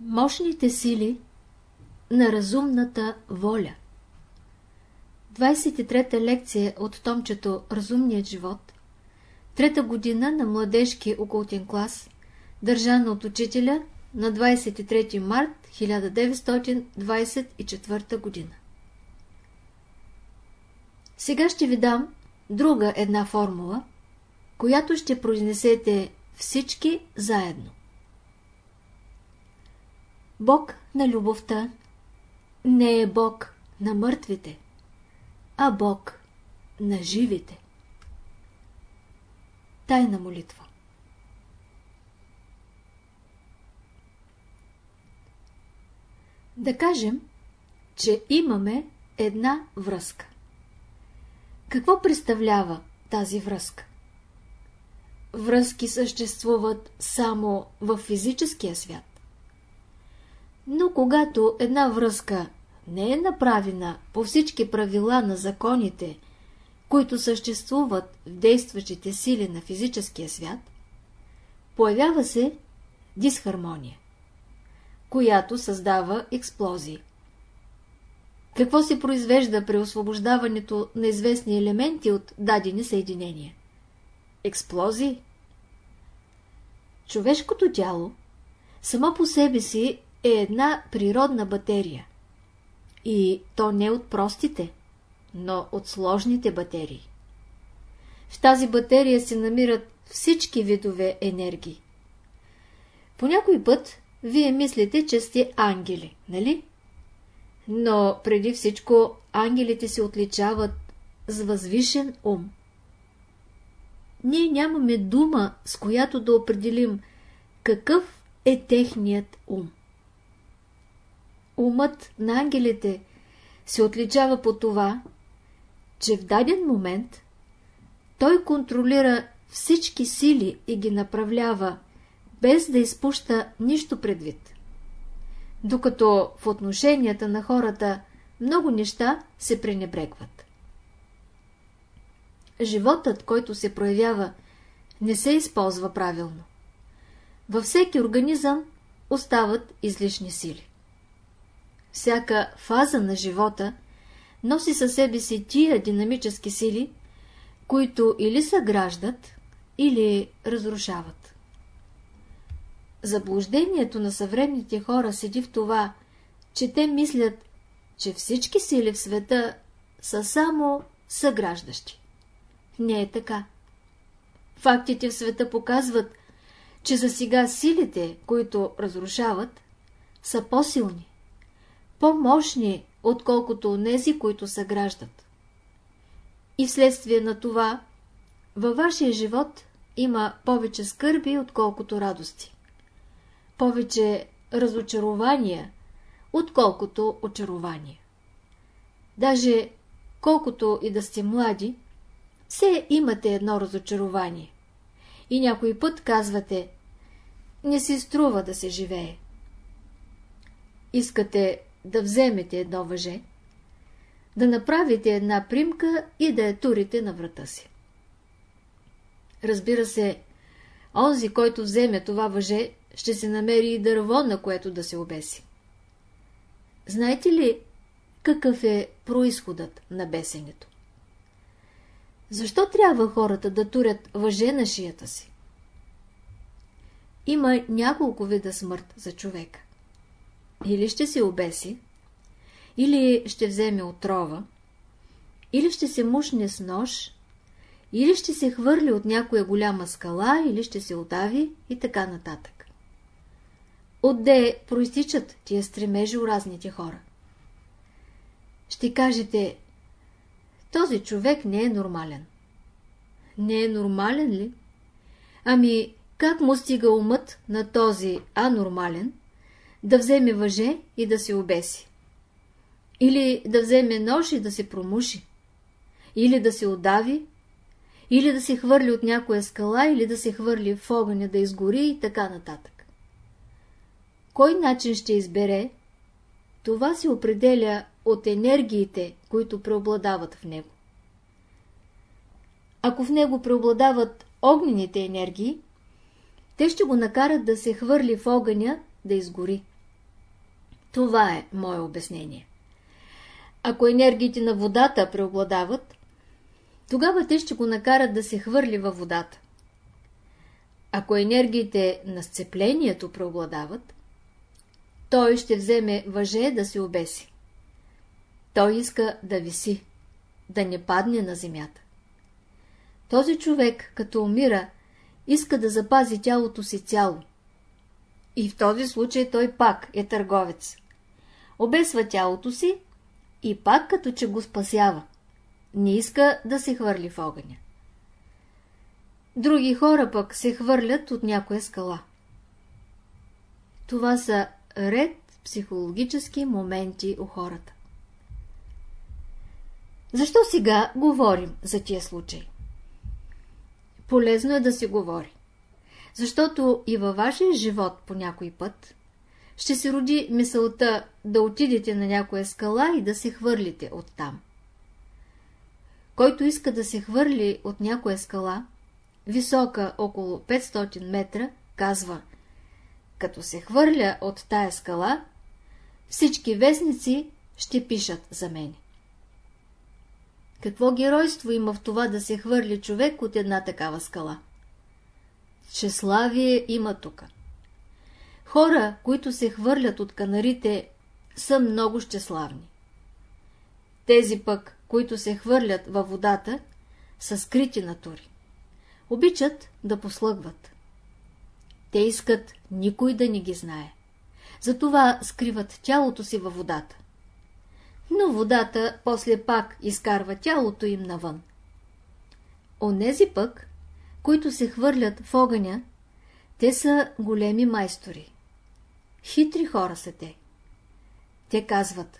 Мощните сили на разумната воля. 23-та лекция от томчето Разумният живот Трета година на младежки окултен клас Държана от учителя на 23 март 1924 година. Сега ще ви дам друга една формула, която ще произнесете всички заедно. Бог на любовта не е Бог на мъртвите, а Бог на живите. Тайна молитва Да кажем, че имаме една връзка. Какво представлява тази връзка? Връзки съществуват само в физическия свят. Но когато една връзка не е направена по всички правила на законите, които съществуват в действащите сили на физическия свят, появява се дисхармония, която създава експлозии. Какво се произвежда при освобождаването на известни елементи от дадени съединения? Експлозии. Човешкото тяло само по себе си е една природна батерия. И то не от простите, но от сложните батерии. В тази батерия се намират всички видове енергии. По някой път вие мислите, че сте ангели, нали? Но преди всичко ангелите се отличават с възвишен ум. Ние нямаме дума, с която да определим какъв е техният ум. Умът на ангелите се отличава по това, че в даден момент той контролира всички сили и ги направлява, без да изпуща нищо предвид. Докато в отношенията на хората много неща се пренебрегват. Животът, който се проявява, не се използва правилно. Във всеки организъм остават излишни сили всяка фаза на живота носи със себе си тия динамически сили, които или съграждат, или разрушават. Заблуждението на съвременните хора седи в това, че те мислят, че всички сили в света са само съграждащи. Не е така. Фактите в света показват, че за сега силите, които разрушават, са по-силни по-мощни, отколкото онези, които съграждат. И вследствие на това, във вашия живот има повече скърби, отколкото радости. Повече разочарования, отколкото очарования. Даже колкото и да сте млади, все имате едно разочарование. И някой път казвате, не си струва да се живее. Искате да вземете едно въже, да направите една примка и да я турите на врата си. Разбира се, онзи, който вземе това въже, ще се намери и дърво, на което да се обеси. Знаете ли какъв е происходът на бесенето? Защо трябва хората да турят въже на шията си? Има няколко вида смърт за човека. Или ще се обеси, или ще вземе отрова, или ще се мушне с нож, или ще се хвърли от някоя голяма скала, или ще се удави и така нататък. Отде проистичат тия стремежи у разните хора? Ще кажете, този човек не е нормален. Не е нормален ли? Ами, как му стига умът на този анормален, да вземе въже и да се обеси. Или да вземе нож и да се промуши. Или да се удави. Или да се хвърли от някоя скала, или да се хвърли в огъня да изгори и така нататък. Кой начин ще избере, това се определя от енергиите, които преобладават в него. Ако в него преобладават огнените енергии, те ще го накарат да се хвърли в огъня да изгори. Това е мое обяснение. Ако енергиите на водата преобладават, тогава те ще го накарат да се хвърли във водата. Ако енергиите на сцеплението преобладават, той ще вземе въже да се обеси. Той иска да виси, да не падне на земята. Този човек, като умира, иска да запази тялото си цяло. И в този случай той пак е търговец. Обесва тялото си и пак като че го спасява. Не иска да се хвърли в огъня. Други хора пък се хвърлят от някоя скала. Това са ред психологически моменти у хората. Защо сега говорим за тия случаи? Полезно е да се говори. Защото и във вашия живот по някой път ще се роди мисълта да отидете на някоя скала и да се хвърлите оттам. Който иска да се хвърли от някоя скала, висока около 500 метра, казва Като се хвърля от тая скала, всички вестници ще пишат за мене. Какво геройство има в това да се хвърли човек от една такава скала? Чеславие има тук. Хора, които се хвърлят от канарите, са много щеславни. Тези пък, които се хвърлят във водата, са скрити натури. Обичат да послъгват. Те искат никой да не ги знае. Затова скриват тялото си във водата но водата после пак изкарва тялото им навън. Онези пък, които се хвърлят в огъня, те са големи майстори. Хитри хора са те. Те казват,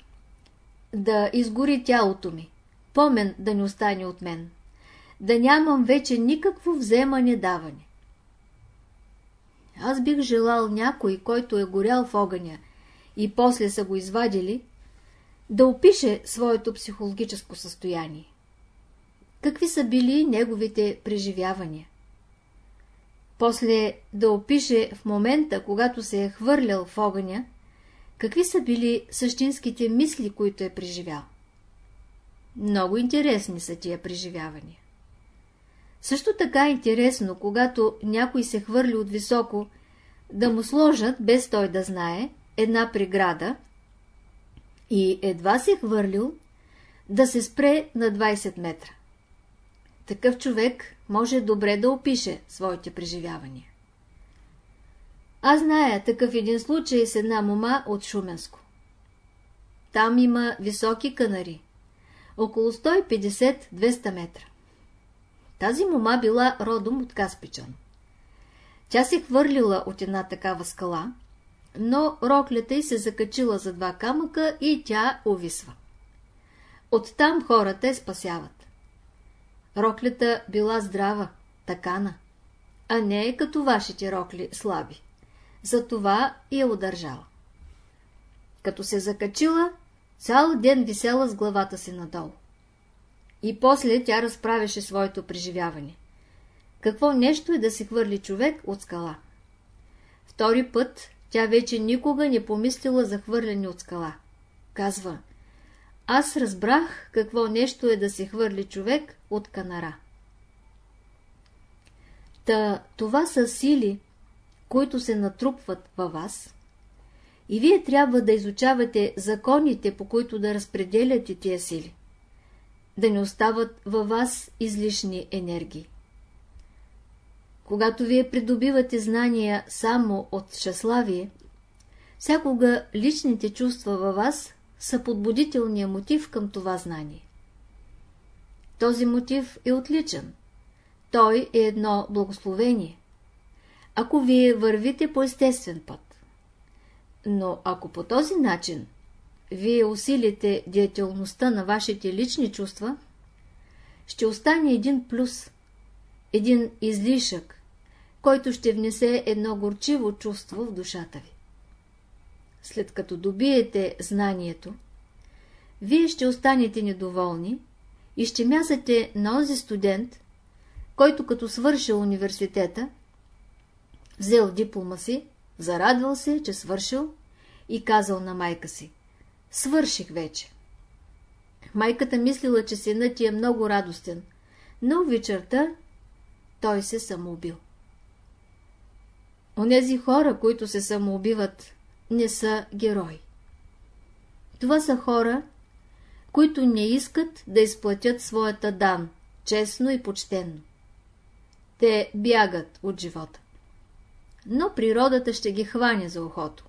да изгори тялото ми, помен да не остане от мен, да нямам вече никакво вземане-даване. Аз бих желал някой, който е горял в огъня и после са го извадили, да опише своето психологическо състояние. Какви са били неговите преживявания? После да опише в момента, когато се е хвърлял в огъня, какви са били същинските мисли, които е преживял. Много интересни са тия преживявания. Също така интересно, когато някой се хвърли от високо, да му сложат, без той да знае, една преграда – и едва се хвърлил да се спре на 20 метра. Такъв човек може добре да опише своите преживявания. Аз зная такъв един случай с една мома от Шуменско. Там има високи канари, около 150-200 метра. Тази мома била родом от Каспичан. Тя се хвърлила от една такава скала, но роклята й се закачила за два камъка и тя увисва. Оттам хората спасяват. Роклята била здрава, такана, а не е като вашите рокли слаби. Затова я удържала. Като се закачила, цял ден висела с главата си надолу. И после тя разправяше своето преживяване. Какво нещо е да се хвърли човек от скала? Втори път тя вече никога не помислила за хвърляне от скала. Казва, аз разбрах какво нещо е да се хвърли човек от канара. Та това са сили, които се натрупват във вас и вие трябва да изучавате законите, по които да разпределяте тия сили, да не остават във вас излишни енергии. Когато вие придобивате знания само от щаславие, всякога личните чувства във вас са подбудителния мотив към това знание. Този мотив е отличен. Той е едно благословение. Ако вие вървите по естествен път. Но ако по този начин вие усилите деятелността на вашите лични чувства, ще остане един плюс, един излишък, който ще внесе едно горчиво чувство в душата ви. След като добиете знанието, вие ще останете недоволни и ще мязате на този студент, който като свършил университета, взел диплома си, зарадвал се, че свършил и казал на майка си «Свърших вече». Майката мислила, че синът ти е много радостен, но вечерта той се самоубил. Онези хора, които се самоубиват, не са герои. Това са хора, които не искат да изплатят своята дан, честно и почтенно. Те бягат от живота. Но природата ще ги хване за ухото.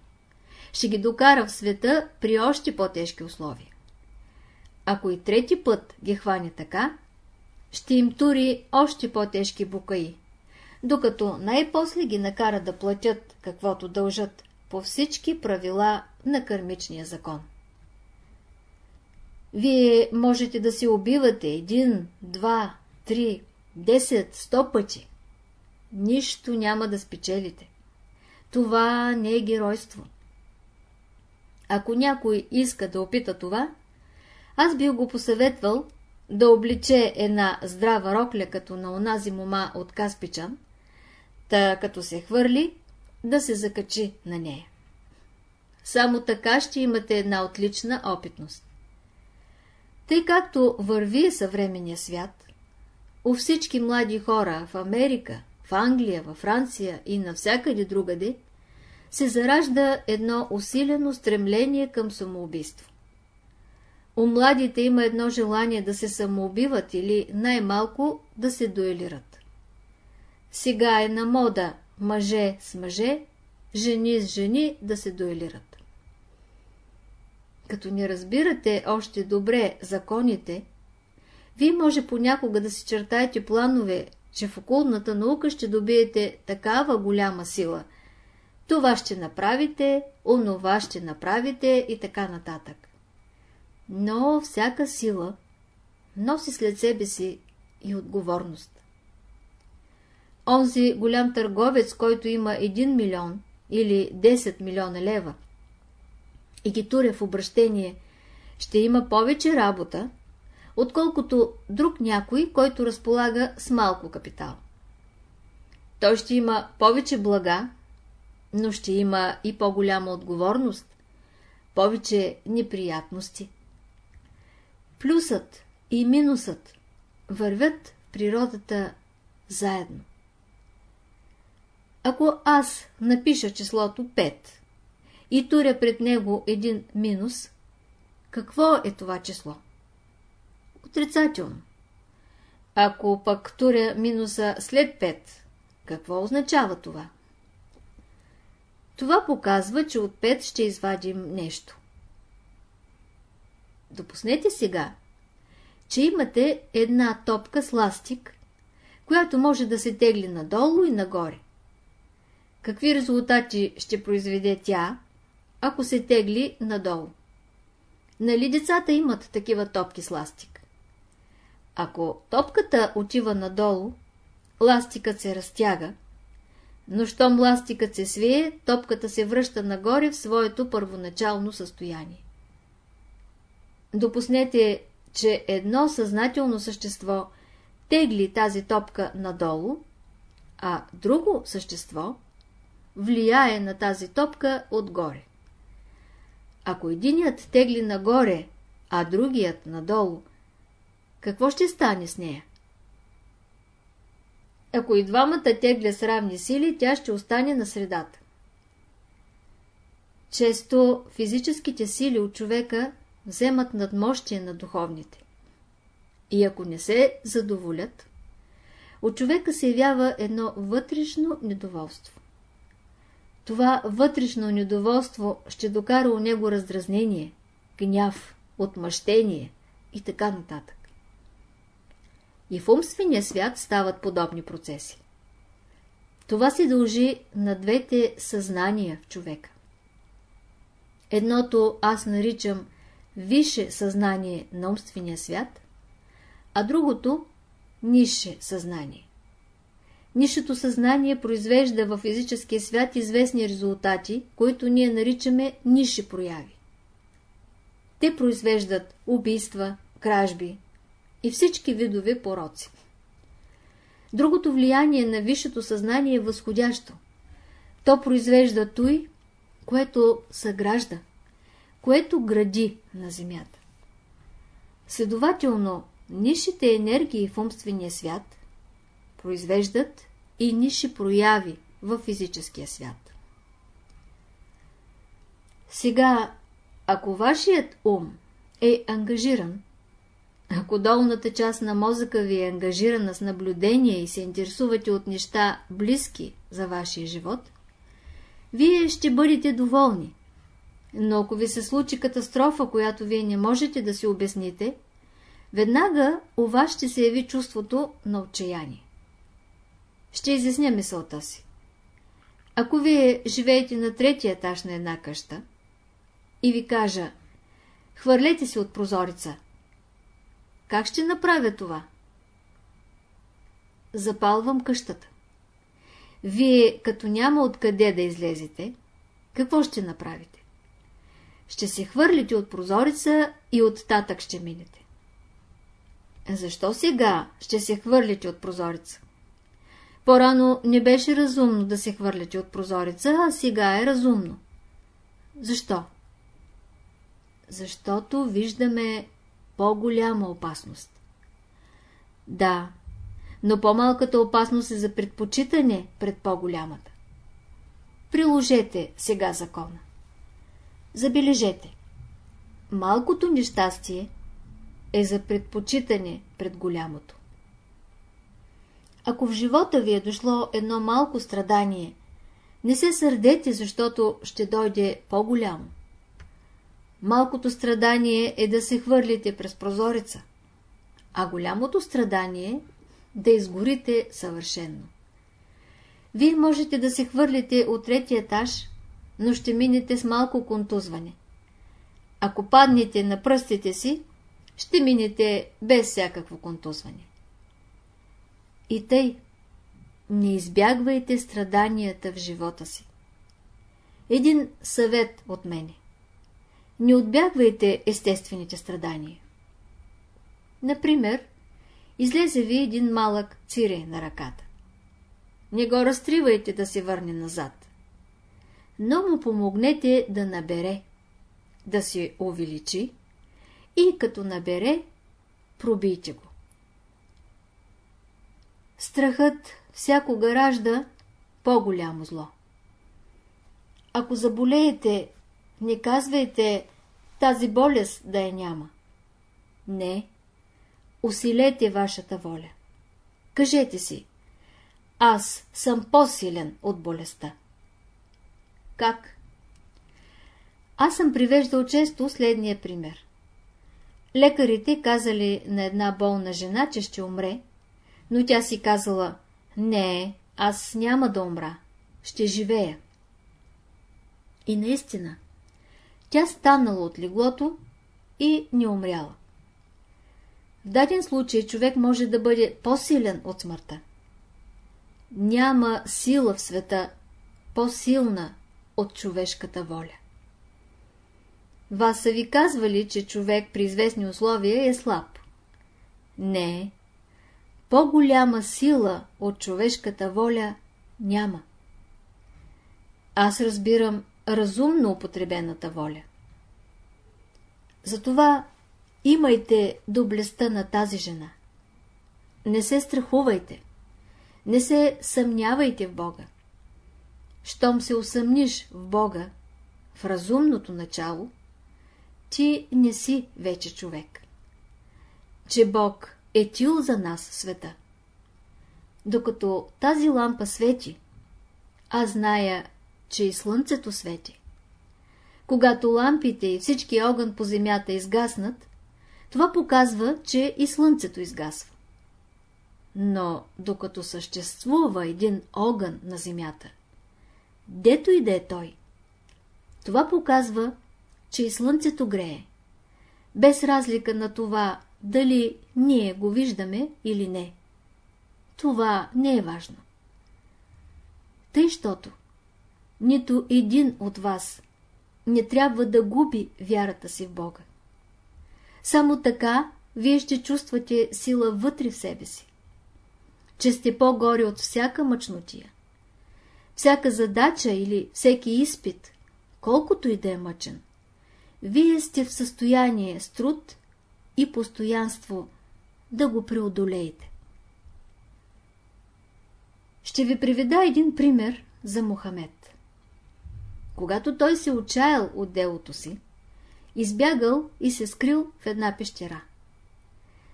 Ще ги докара в света при още по-тежки условия. Ако и трети път ги хване така, ще им тури още по-тежки букаи, докато най-после ги накара да платят каквото дължат по всички правила на кърмичния закон. Вие можете да се убивате един, два, три, десет, сто пъти. Нищо няма да спечелите. Това не е геройство. Ако някой иска да опита това, аз бил го посъветвал да обличе една здрава рокля, като на онази мома от Каспичан, та като се хвърли, да се закачи на нея. Само така ще имате една отлична опитност. Тъй както върви съвременния свят, у всички млади хора в Америка, в Англия, във Франция и навсякъде другаде, се заражда едно усилено стремление към самоубийство. У младите има едно желание да се самоубиват или най-малко да се дуелират. Сега е на мода мъже с мъже, жени с жени да се дуелират. Като не разбирате още добре законите, вие може понякога да си чертаете планове, че в окулната наука ще добиете такава голяма сила. Това ще направите, онова ще направите и така нататък. Но всяка сила носи след себе си и отговорност. Онзи голям търговец, който има 1 милион или 10 милиона лева и ги туря в обращение, ще има повече работа, отколкото друг някой, който разполага с малко капитал. Той ще има повече блага, но ще има и по-голяма отговорност, повече неприятности. Плюсът и минусът вървят в природата заедно. Ако аз напиша числото 5 и туря пред него един минус, какво е това число? Отрицателно. Ако пък туря минуса след 5, какво означава това? Това показва, че от 5 ще извадим нещо. Допуснете сега, че имате една топка с ластик, която може да се тегли надолу и нагоре. Какви резултати ще произведе тя, ако се тегли надолу? Нали децата имат такива топки с ластик? Ако топката отива надолу, ластикът се разтяга, но щом ластикът се свие, топката се връща нагоре в своето първоначално състояние. Допуснете, че едно съзнателно същество тегли тази топка надолу, а друго същество влияе на тази топка отгоре. Ако единият тегли нагоре, а другият надолу, какво ще стане с нея? Ако и двамата тегля с равни сили, тя ще остане на средата. Често физическите сили от човека вземат надмощие на духовните. И ако не се задоволят, от човека се явява едно вътрешно недоволство. Това вътрешно недоволство ще докара у него раздразнение, гняв, отмъщение и така нататък. И в умствения свят стават подобни процеси. Това се дължи на двете съзнания в човека. Едното аз наричам висше съзнание на умствения свят, а другото – нише съзнание. Нишето съзнание произвежда в физическия свят известни резултати, които ние наричаме ниши прояви. Те произвеждат убийства, кражби и всички видове пороци. Другото влияние на висшето съзнание е възходящо. То произвежда той, което съгражда, което гради на Земята. Следователно, нишите енергии в умствения свят произвеждат и ниши прояви в физическия свят. Сега, ако вашият ум е ангажиран, ако долната част на мозъка ви е ангажирана с наблюдение и се интересувате от неща близки за вашия живот, вие ще бъдете доволни. Но ако ви се случи катастрофа, която вие не можете да си обясните, веднага у вас ще се яви чувството на отчаяние. Ще изясня мисълта си. Ако вие живеете на третия етаж на една къща и ви кажа, хвърлете се от прозореца, как ще направя това? Запалвам къщата. Вие, като няма откъде да излезете, какво ще направите? Ще се хвърлите от прозореца и от татък ще минете. Защо сега ще се хвърлите от прозореца? По-рано не беше разумно да се хвърляте от прозореца, а сега е разумно. Защо? Защото виждаме по-голяма опасност. Да, но по-малката опасност е за предпочитане пред по-голямата. Приложете сега закона. Забележете. Малкото нещастие е за предпочитане пред голямото. Ако в живота ви е дошло едно малко страдание, не се сърдете, защото ще дойде по-голямо. Малкото страдание е да се хвърлите през прозореца, а голямото страдание да изгорите съвършенно. Вие можете да се хвърлите от третия етаж, но ще минете с малко контузване. Ако паднете на пръстите си, ще минете без всякакво контузване. И тъй, не избягвайте страданията в живота си. Един съвет от мене. Не отбягвайте естествените страдания. Например, излезе ви един малък цире на ръката. Не го разтривайте да се върне назад. Но му помогнете да набере, да се увеличи и като набере, пробийте го. Страхът всякога ражда по-голямо зло. Ако заболеете, не казвайте тази болест да я няма. Не. Усилете вашата воля. Кажете си, аз съм по-силен от болестта. Как? Аз съм привеждал често следния пример. Лекарите казали на една болна жена, че ще умре, но тя си казала, не, аз няма да умра, ще живея. И наистина, тя станала от леглото и не умряла. В даден случай човек може да бъде по-силен от смъртта. Няма сила в света по-силна от човешката воля. Вас са ви казвали, че човек при известни условия е слаб. Не, по-голяма сила от човешката воля няма. Аз разбирам разумно употребената воля. Затова имайте доблестта на тази жена. Не се страхувайте. Не се съмнявайте в Бога. Щом се усъмниш в Бога, в разумното начало, ти не си вече човек. Че Бог е тил за нас света. Докато тази лампа свети, аз зная, че и слънцето свети. Когато лампите и всички огън по земята изгаснат, това показва, че и слънцето изгасва. Но докато съществува един огън на земята, дето и да е той, това показва, че и слънцето грее, без разлика на това, дали ние го виждаме или не. Това не е важно. Тъй, щото нито един от вас не трябва да губи вярата си в Бога. Само така вие ще чувствате сила вътре в себе си, че сте по-горе от всяка мъчнотия. Всяка задача или всеки изпит колкото и да е мъчен, вие сте в състояние с труд и постоянство да го преодолеете. Ще ви приведа един пример за Мохамед. Когато той се отчаял от делото си, избягал и се скрил в една пещера.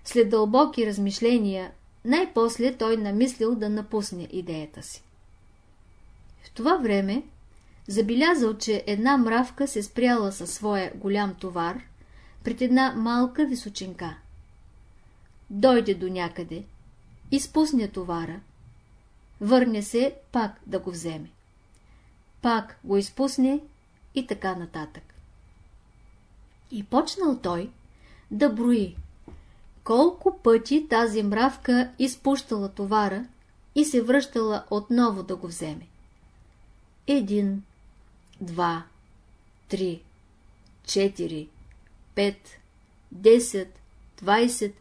След дълбоки размишления, най-после той намислил да напусне идеята си. В това време забелязал, че една мравка се спряла със своя голям товар пред една малка височинка. Дойде до някъде, изпусне товара, върне се пак да го вземе. Пак го изпусне и така нататък. И почнал той да брои колко пъти тази мравка изпущала товара и се връщала отново да го вземе. Един, два, три, четири, пет, десет, двайсет,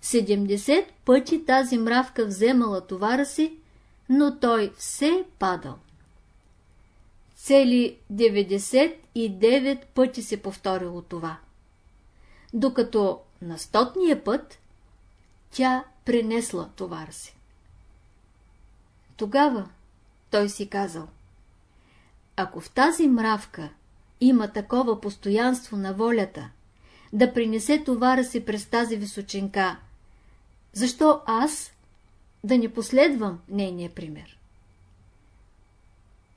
седемдесет пъти тази мравка вземала товара си, но той все падал. Цели 99 пъти се повторило това. Докато на стотния път тя пренесла товара си. Тогава той си казал, ако в тази мравка има такова постоянство на волята, да принесе товара си през тази височинка, защо аз да не последвам нейния пример?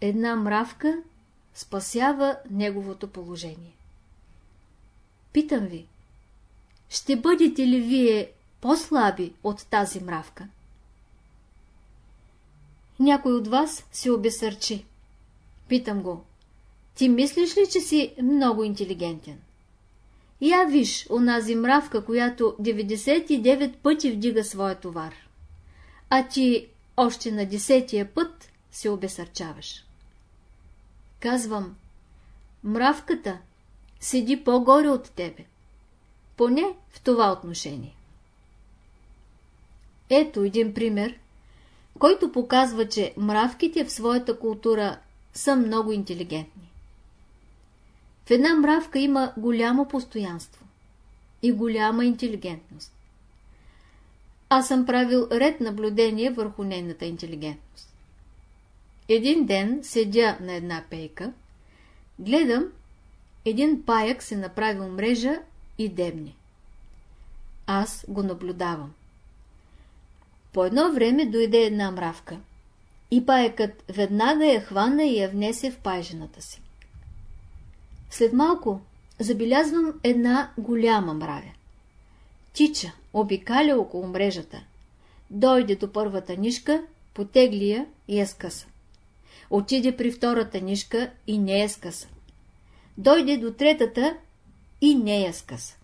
Една мравка спасява неговото положение. Питам ви, ще бъдете ли вие по-слаби от тази мравка? Някой от вас се обесърчи. Питам го, ти мислиш ли, че си много интелигентен? Я виж онази мравка, която 99 пъти вдига своя товар. А ти още на десетия път се обесърчаваш. Казвам, мравката седи по-горе от тебе. Поне в това отношение. Ето един пример, който показва, че мравките в своята култура са много интелигентни. В една мравка има голямо постоянство и голяма интелигентност. Аз съм правил ред наблюдение върху нейната интелигентност. Един ден седя на една пейка, гледам, един паяк се направил мрежа и дебни. Аз го наблюдавам. По едно време дойде една мравка и паякът веднага я хвана и я внесе в пайжената си. След малко забелязвам една голяма мравя. Тича, обикаля около мрежата. Дойде до първата нишка, потегли я и я скъса. Отиде при втората нишка и не я скъса. Дойде до третата и не я скъса.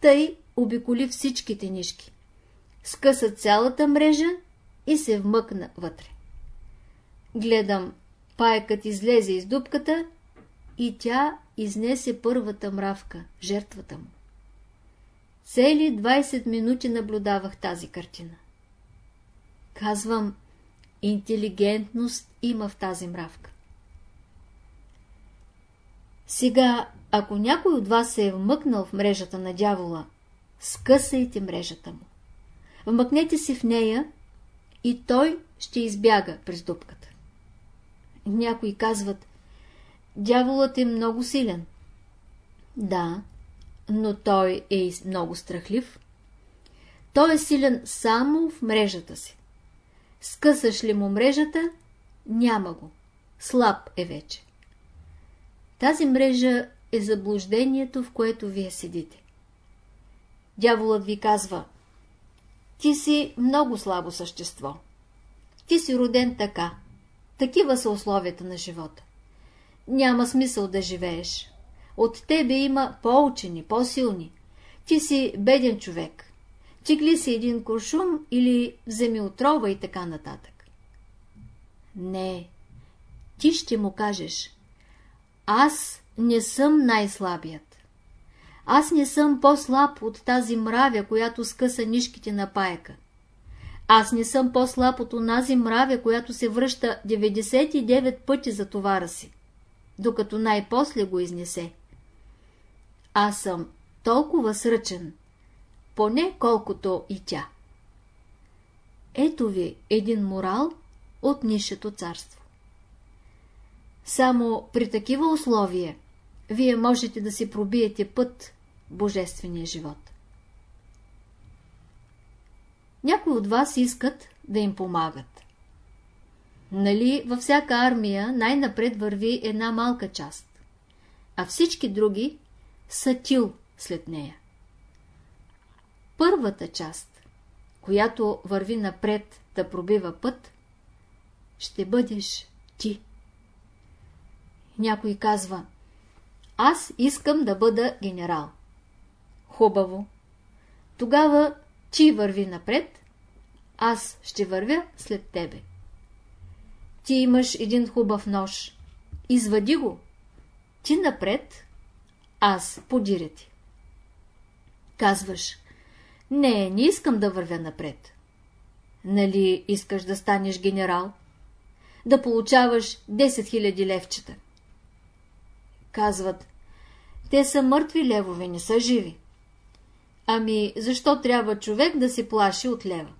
Тъй обиколи всичките нишки. Скъса цялата мрежа и се вмъкна вътре. Гледам, паекът излезе из дупката и тя изнесе първата мравка, жертвата му. Цели 20 минути наблюдавах тази картина. Казвам, интелигентност има в тази мравка. Сега, ако някой от вас се е вмъкнал в мрежата на дявола, скъсайте мрежата му. Вмъкнете се в нея и той ще избяга през дупката. Някои казват, дяволът е много силен. Да, но той е и много страхлив. Той е силен само в мрежата си. Скъсаш ли му мрежата, няма го. Слаб е вече. Тази мрежа е заблуждението, в което вие седите. Дяволът ви казва, ти си много слабо същество. Ти си роден така. Такива са условията на живота. Няма смисъл да живееш. От тебе има по-учени, по-силни. Ти си беден човек. Тигли си един куршум или вземи отрова и така нататък. Не, ти ще му кажеш. Аз не съм най-слабият. Аз не съм по-слаб от тази мравя, която скъса нишките на паяка. Аз не съм по-слаб от онази мравя, която се връща 99 пъти за товара си. Докато най-после го изнесе. Аз съм толкова сръчен, поне колкото и тя. Ето ви един морал от нишето царство. Само при такива условия вие можете да си пробиете път божествения живот. Някои от вас искат да им помагат. Нали във всяка армия най-напред върви една малка част, а всички други са тил след нея. Първата част, която върви напред да пробива път, ще бъдеш ти. Някой казва, аз искам да бъда генерал. Хубаво. Тогава ти върви напред, аз ще вървя след тебе. Ти имаш един хубав нож. Извади го. Ти напред, аз подиря ти. Казваш, не, не искам да вървя напред. Нали искаш да станеш генерал? Да получаваш 10 000 левчета. Казват, те са мъртви левове, не са живи. Ами, защо трябва човек да се плаши от лева?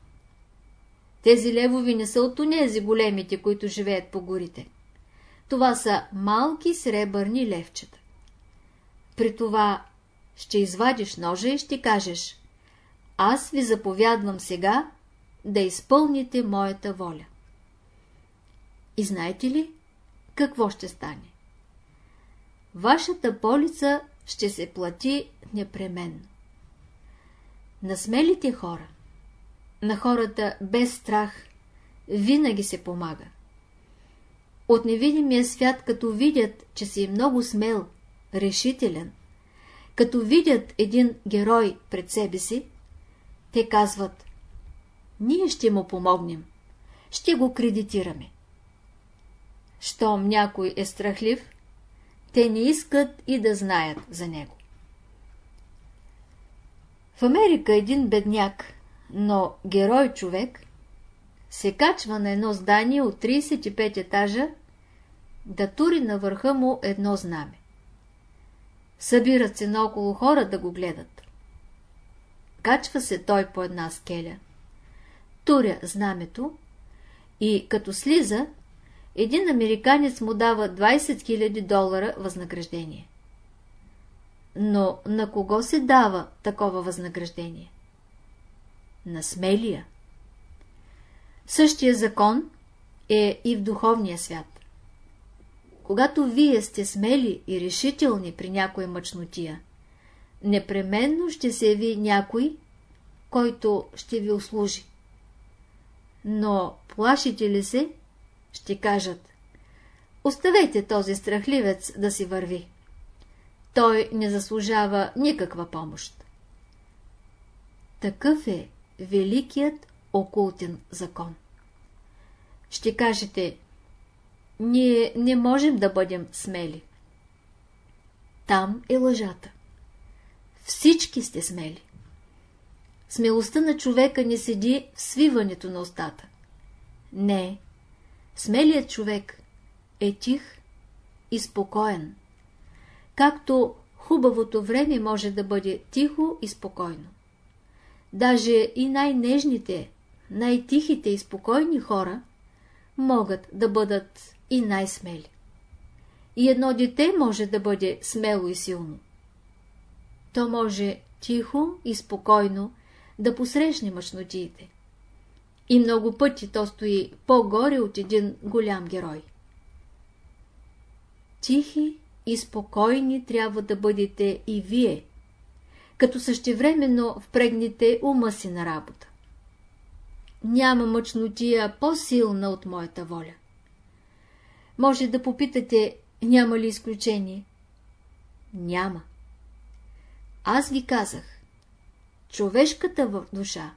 Тези левови не са от онези големите, които живеят по горите. Това са малки сребърни левчета. При това ще извадиш ножа и ще кажеш Аз ви заповядвам сега да изпълните моята воля. И знаете ли какво ще стане? Вашата полица ще се плати непременно. На смелите хора, на хората без страх, винаги се помага. От невидимия свят, като видят, че си много смел, решителен, като видят един герой пред себе си, те казват, ние ще му помогнем, ще го кредитираме. Щом някой е страхлив, те не искат и да знаят за него. В Америка един бедняк, но герой човек, се качва на едно здание от 35 етажа да тури на върха му едно знаме. Събират се наоколо хора да го гледат. Качва се той по една скеля, туря знамето и като слиза, един американец му дава 20 000 долара възнаграждение. Но на кого се дава такова възнаграждение? На смелия. Същия закон е и в духовния свят. Когато вие сте смели и решителни при някоя мъчнотия, непременно ще се яви някой, който ще ви услужи. Но плашите ли се, ще кажат Оставете този страхливец да си върви. Той не заслужава никаква помощ. Такъв е великият окултен закон. Ще кажете, ние не можем да бъдем смели. Там е лъжата. Всички сте смели. Смелостта на човека не седи в свиването на устата. Не, смелият човек е тих и спокоен. Както хубавото време може да бъде тихо и спокойно. Даже и най-нежните, най-тихите и спокойни хора могат да бъдат и най-смели. И едно дете може да бъде смело и силно. То може тихо и спокойно да посрещне мъчнотиите. И много пъти то стои по-горе от един голям герой. Тихи и спокойни трябва да бъдете и вие, като същевременно впрегнете ума си на работа. Няма мъчнотия по-силна от моята воля. Може да попитате, няма ли изключение? Няма. Аз ви казах, човешката душа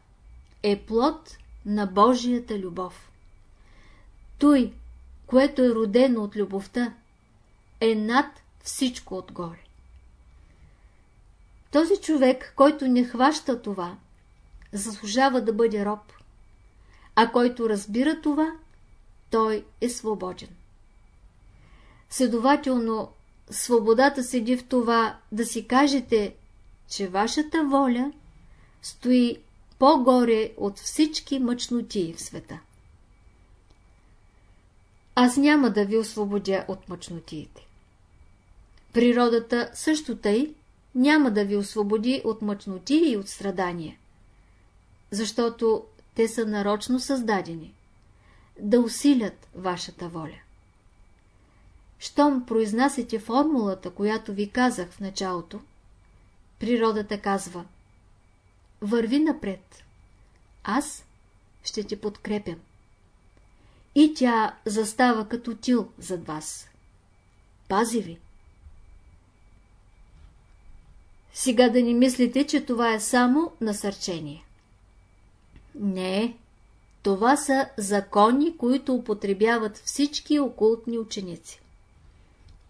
е плод на Божията любов. Той, което е родено от любовта, е над всичко отгоре. Този човек, който не хваща това, заслужава да бъде роб, а който разбира това, той е свободен. Следователно, свободата седи в това да си кажете, че вашата воля стои по-горе от всички мъчноти в света. Аз няма да ви освободя от мъчнотиите. Природата също тъй няма да ви освободи от мъчноти и от страдания, защото те са нарочно създадени да усилят вашата воля. Щом произнасяте формулата, която ви казах в началото, природата казва Върви напред. Аз ще те подкрепям. И тя застава като тил зад вас. Пази ви. Сега да ни мислите, че това е само насърчение. Не, това са закони, които употребяват всички окултни ученици.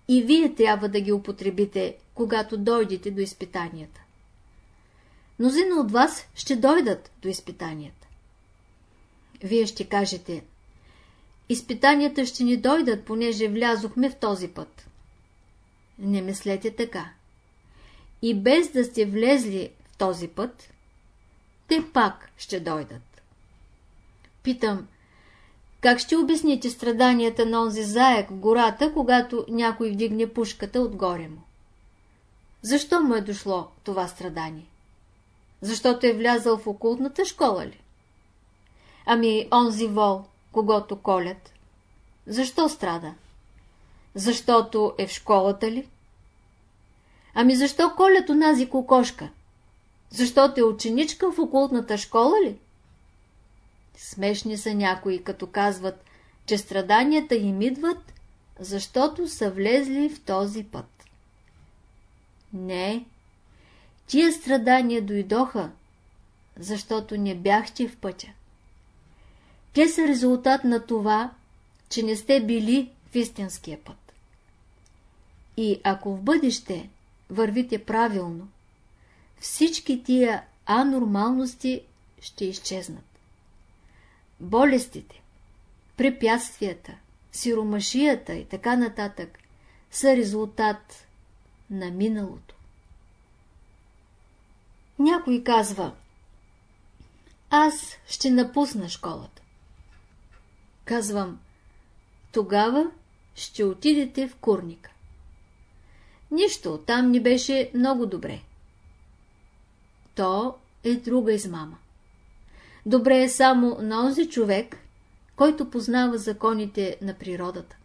И вие трябва да ги употребите, когато дойдете до изпитанията. Мнозина от вас ще дойдат до изпитанията. Вие ще кажете, изпитанията ще ни дойдат, понеже влязохме в този път. Не мислете така. И без да сте влезли в този път, те пак ще дойдат. Питам, как ще обясните страданията на онзи заек в гората, когато някой вдигне пушката отгоре му? Защо му е дошло това страдание? Защото е влязъл в окултната школа ли? Ами онзи вол, когато колят. Защо страда? Защото е в школата ли? Ами защо колят онази кокошка? Защото е ученичка в окултната школа ли? Смешни са някои, като казват, че страданията им идват, защото са влезли в този път. Не, тия страдания дойдоха, защото не бяхте в пътя. Те са резултат на това, че не сте били в истинския път. И ако в бъдеще вървите правилно, всички тия анормалности ще изчезнат. Болестите, препятствията, сиромашията и така нататък са резултат на миналото. Някой казва, аз ще напусна школата. Казвам, тогава ще отидете в курника. Нищо, там ни беше много добре. То е друга измама. Добре е само на онзи човек, който познава законите на природата.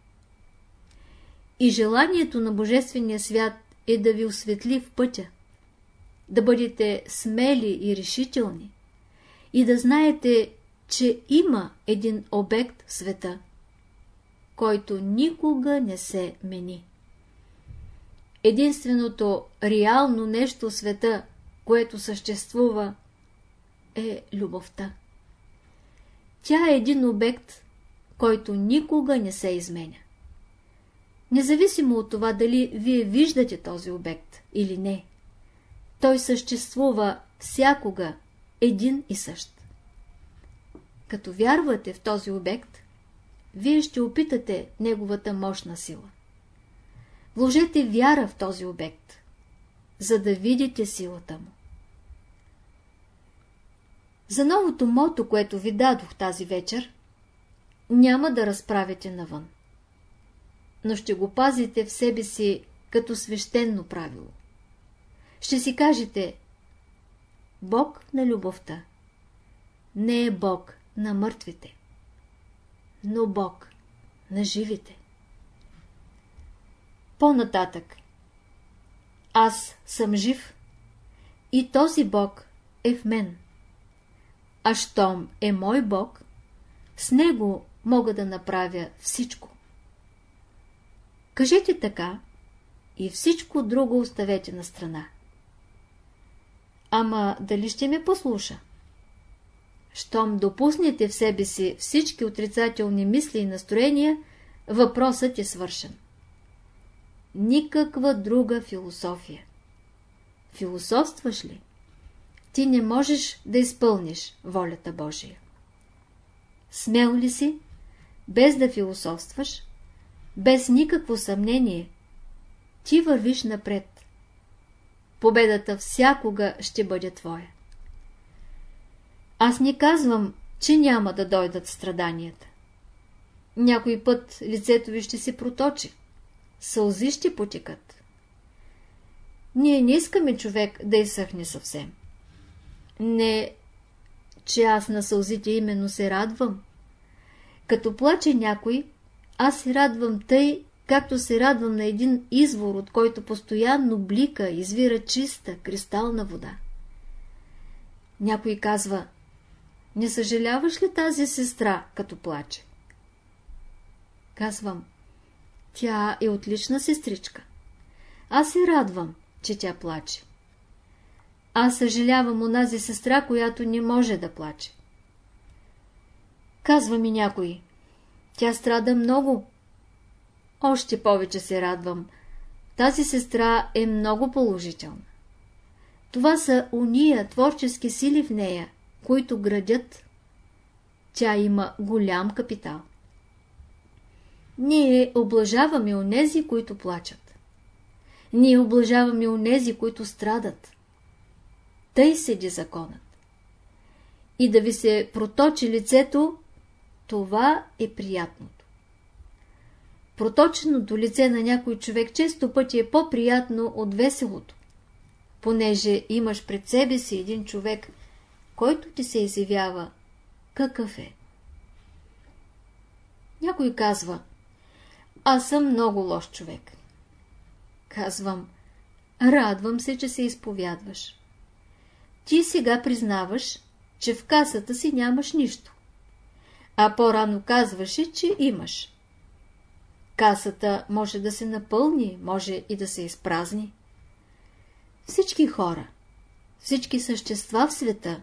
И желанието на Божествения свят е да ви осветли в пътя, да бъдете смели и решителни и да знаете, че има един обект в света, който никога не се мени. Единственото реално нещо в света, което съществува, е любовта. Тя е един обект, който никога не се изменя. Независимо от това дали вие виждате този обект или не, той съществува всякога един и същ. Като вярвате в този обект, вие ще опитате неговата мощна сила. Вложете вяра в този обект, за да видите силата му. За новото мото, което ви дадох тази вечер, няма да разправяте навън. Но ще го пазите в себе си като свещено правило. Ще си кажете Бог на любовта не е Бог на мъртвите, но Бог на живите. По-нататък. Аз съм жив и този Бог е в мен. А щом е мой Бог, с него мога да направя всичко. Кажете така и всичко друго оставете на страна. Ама дали ще ме послуша? Щом допуснете в себе си всички отрицателни мисли и настроения, въпросът е свършен. Никаква друга философия. Философстваш ли? Ти не можеш да изпълниш волята Божия. Смел ли си, без да философстваш, без никакво съмнение, ти вървиш напред. Победата всякога ще бъде твоя. Аз не казвам, че няма да дойдат страданията. Някой път лицето ви ще се проточи, сълзи ще потекат. Ние не искаме човек да изсъхне съвсем. Не, че аз на сълзите именно се радвам. Като плаче някой, аз се радвам тъй, както се радвам на един извор, от който постоянно блика, извира чиста, кристална вода. Някой казва, не съжаляваш ли тази сестра, като плаче? Казвам, тя е отлична сестричка. Аз се радвам, че тя плаче. Аз съжалявам онази сестра, която не може да плаче. Казва ми някой, тя страда много. Още повече се радвам. Тази сестра е много положителна. Това са уния творчески сили в нея, които градят. Тя има голям капитал. Ние облажаваме онези, които плачат. Ние облажаваме онези, които страдат. Тъй седи законът. И да ви се проточи лицето, това е приятното. Проточеното лице на някой човек често пъти е по-приятно от веселото, понеже имаш пред себе си един човек, който ти се изявява какъв е. Някой казва, аз съм много лош човек. Казвам, радвам се, че се изповядваш. Ти сега признаваш, че в касата си нямаш нищо. А по-рано казваше, че имаш. Касата може да се напълни, може и да се изпразни. Всички хора, всички същества в света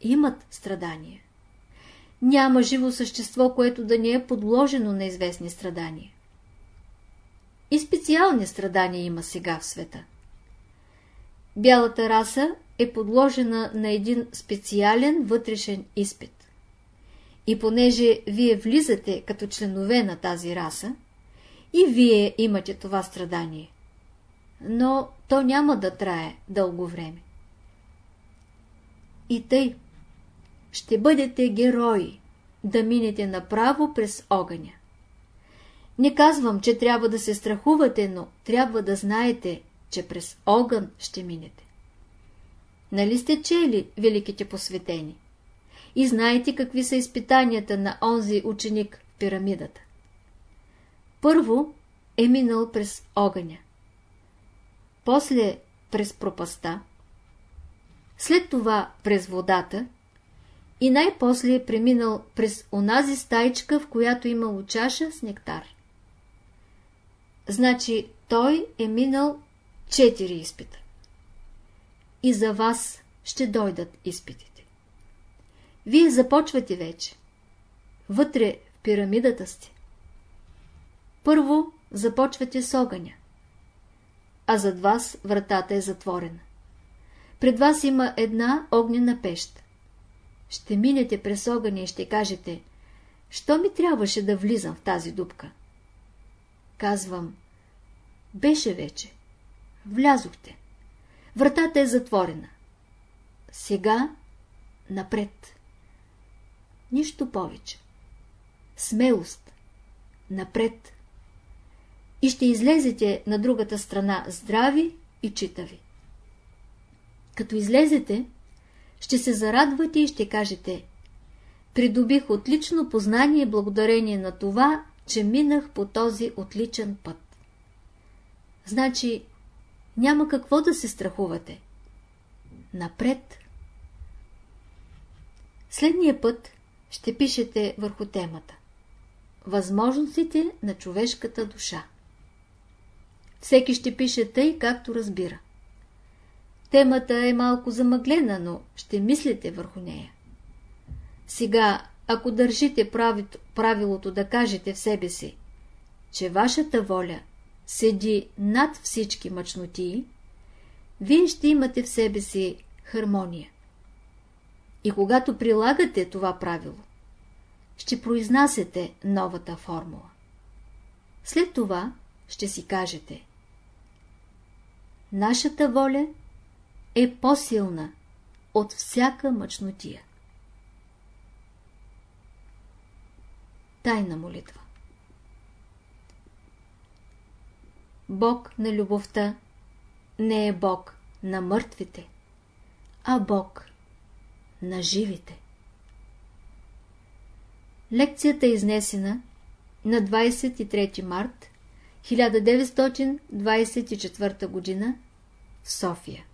имат страдания. Няма живо същество, което да не е подложено на известни страдания. И специални страдания има сега в света. Бялата раса е подложена на един специален вътрешен изпит. И понеже вие влизате като членове на тази раса, и вие имате това страдание. Но то няма да трае дълго време. И тъй, ще бъдете герои, да минете направо през огъня. Не казвам, че трябва да се страхувате, но трябва да знаете, че през огън ще минете. Нали сте чели великите посветени? И знаете какви са изпитанията на онзи ученик в пирамидата. Първо е минал през огъня, после през пропаста, след това през водата и най-после е преминал през онази стайчка, в която имало чаша с нектар. Значи той е минал четири изпита. И за вас ще дойдат изпитите. Вие започвате вече. Вътре в пирамидата сте. Първо започвате с огъня, а зад вас вратата е затворена. Пред вас има една огнена пеща. Ще минете през огъня и ще кажете, що ми трябваше да влизам в тази дупка? Казвам, беше вече. Влязохте. Вратата е затворена. Сега напред. Нищо повече. Смелост. Напред. И ще излезете на другата страна здрави и читави. Като излезете, ще се зарадвате и ще кажете Придобих отлично познание благодарение на това, че минах по този отличен път. Значи, няма какво да се страхувате. Напред! Следния път ще пишете върху темата Възможностите на човешката душа. Всеки ще пише тъй, както разбира. Темата е малко замъглена, но ще мислите върху нея. Сега, ако държите правилото да кажете в себе си, че вашата воля седи над всички мъчнотии, вие ще имате в себе си хармония. И когато прилагате това правило, ще произнасяте новата формула. След това ще си кажете Нашата воля е по-силна от всяка мъчнотия. Тайна молитва Бог на любовта не е Бог на мъртвите, а Бог на живите. Лекцията е изнесена на 23 март 1924 г. в София.